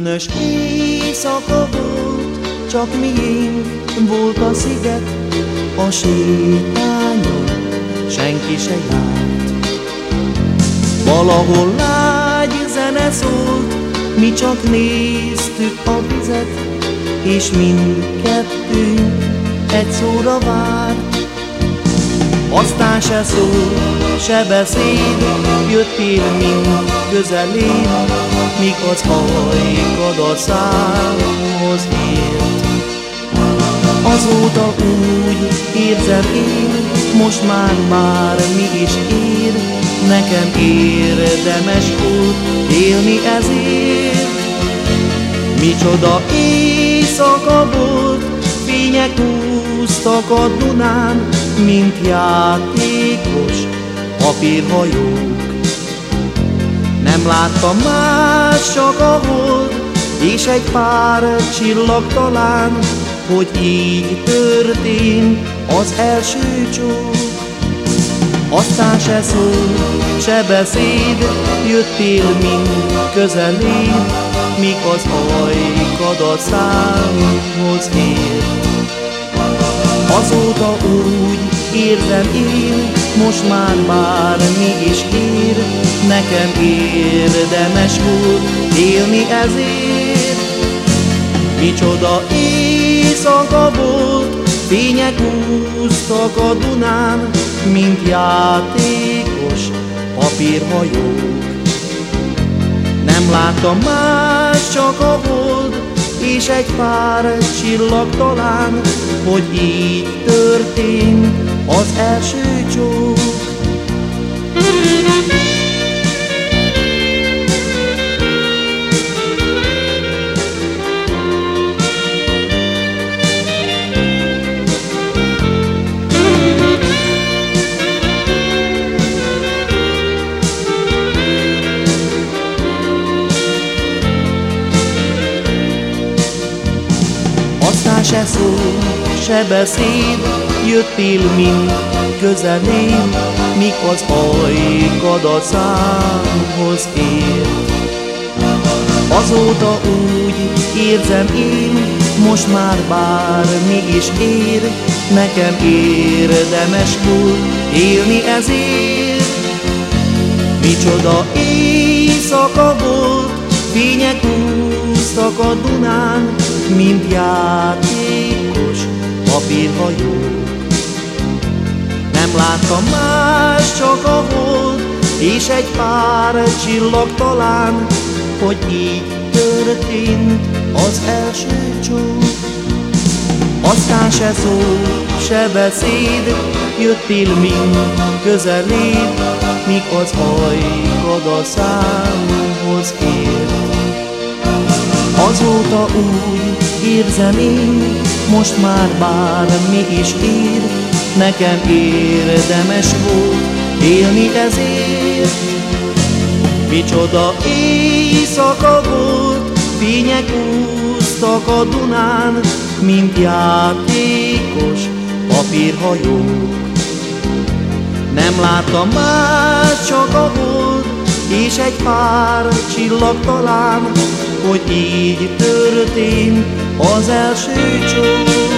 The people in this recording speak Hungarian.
Különös éjszaka volt, csak miénk volt a sziget, a sétányon senki se járt. Valahol lágy zene szólt, mi csak néztük a vizet, és mindkettőnk egy szóra várt. Aztán se szó, se beszéd, jöttél mind közeléd, míg az hajkad a számhoz ért. Azóta úgy érzem én, most már már mi is ér, nekem érdemes volt élni ezért. Micsoda éjszaka volt, fények úsztak a Dunán, mint játékos papírhajók. Nem láttam más, csak a hold, és egy pár csillag talán, hogy így történt az első csók. Aztán se szó, se beszéd, jöttél mind közeléd, míg az ajkad a számhoz ért. Azóta úgy érzem én, most már bármi is ér, nekem érdemes volt élni ezért. Micsoda éjszaka volt, fények úsztak a Dunán, mint játékos papírhajók. Nem láttam más, csak a hold, és egy pár csillag talán, hogy így történt az első csók. Aztán se szó, se beszéd, jöttél mind közelém, míg az ajkad a számhoz ért. Azóta úgy érzem én, most már bármi is ér, nekem érdemes volt élni ezért. Micsoda éjszaka volt, fények úsztak a Dunán, mint játékos papírhajók. Nem láttam más, csak a hold, és egy pár csillag talán, hogy így történt az első csók. Aztán se szó, se beszéd, jöttél mind közeléd, míg az ajkad a számhoz ért. Azóta úgy érzem én, most már bármi is ér, nekem érdemes volt élni ezért. Micsoda éjszaka volt, fények úsztak a Dunán, mint játékos papírhajók. Nem láttam más, csak a hold, és egy pár csillag talán, hogy így történt az első csók.